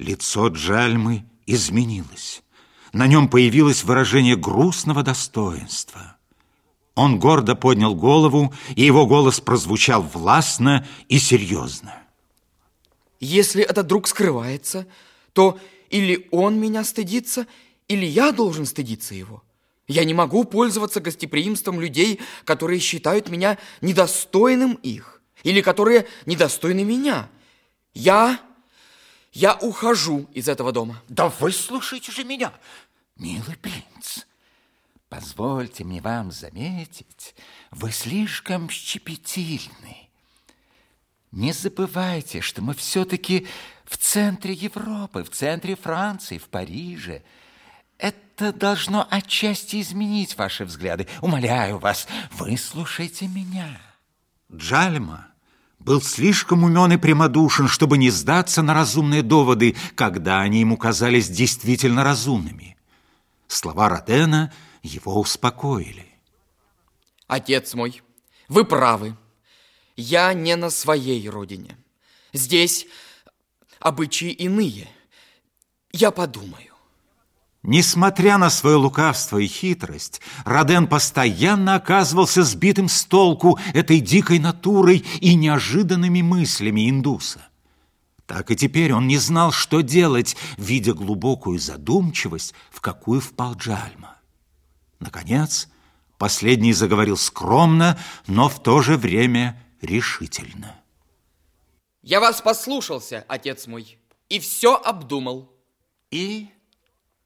Лицо Джальмы изменилось. На нем появилось выражение грустного достоинства. Он гордо поднял голову, и его голос прозвучал властно и серьезно. Если этот друг скрывается, то или он меня стыдится, или я должен стыдиться его. Я не могу пользоваться гостеприимством людей, которые считают меня недостойным их, или которые недостойны меня. Я, я ухожу из этого дома. Да выслушайте же меня, милый принц. Позвольте мне вам заметить, вы слишком щепетильны. Не забывайте, что мы все-таки в центре Европы, в центре Франции, в Париже. Это должно отчасти изменить ваши взгляды. Умоляю вас, выслушайте меня. Джальма был слишком умен и прямодушен, чтобы не сдаться на разумные доводы, когда они ему казались действительно разумными. Слова Родена его успокоили. Отец мой, вы правы. Я не на своей родине. Здесь обычаи иные. Я подумаю. Несмотря на свое лукавство и хитрость, Роден постоянно оказывался сбитым с толку этой дикой натурой и неожиданными мыслями индуса. Так и теперь он не знал, что делать, видя глубокую задумчивость, в какую впал Джальма. Наконец, последний заговорил скромно, но в то же время решительно. Я вас послушался, отец мой, и все обдумал. И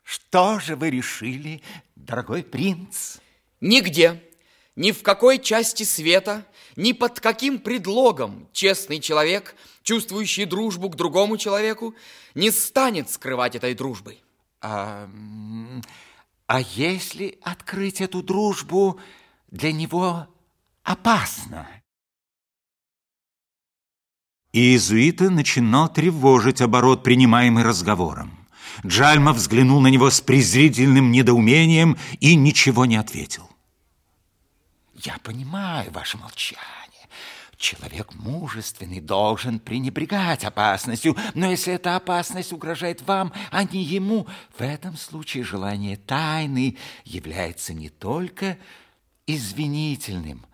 что же вы решили, дорогой принц? Нигде, ни в какой части света, ни под каким предлогом честный человек, чувствующий дружбу к другому человеку, не станет скрывать этой дружбы. А, а если открыть эту дружбу для него опасно? Иезуита начинал тревожить оборот, принимаемый разговором. Джальма взглянул на него с презрительным недоумением и ничего не ответил. Я понимаю ваше молчание. Человек мужественный должен пренебрегать опасностью, но если эта опасность угрожает вам, а не ему, в этом случае желание тайны является не только извинительным,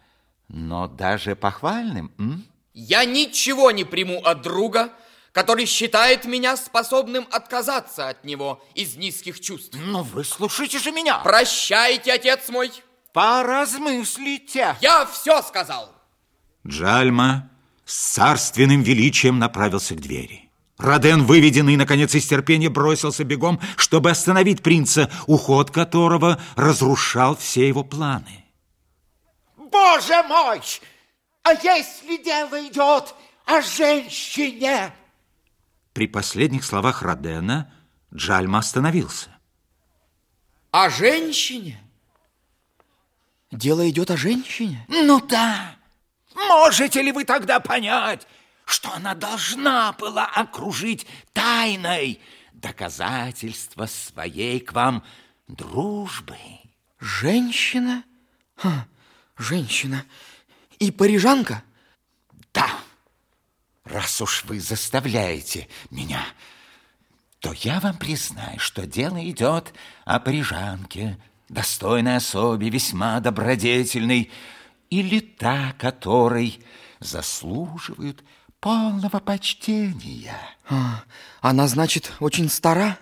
но даже похвальным. М? Я ничего не приму от друга, который считает меня способным отказаться от него из низких чувств. Но вы слушайте же меня. Прощайте, отец мой. Поразмыслите. Я все сказал. Джальма с царственным величием направился к двери. Роден, выведенный, наконец, из терпения, бросился бегом, чтобы остановить принца, уход которого разрушал все его планы. Боже мой! А если дело идет о женщине? При последних словах Родена Джальма остановился. О женщине? Дело идет о женщине? Ну да. Можете ли вы тогда понять, что она должна была окружить тайной доказательство своей к вам дружбы? Женщина? Ха, женщина. И парижанка? Да. Раз уж вы заставляете меня, то я вам признаю, что дело идет о парижанке, достойной особе, весьма добродетельной, или та, которой заслуживают полного почтения. А, она, значит, очень стара?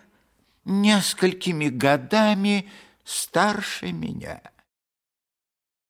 Несколькими годами старше меня.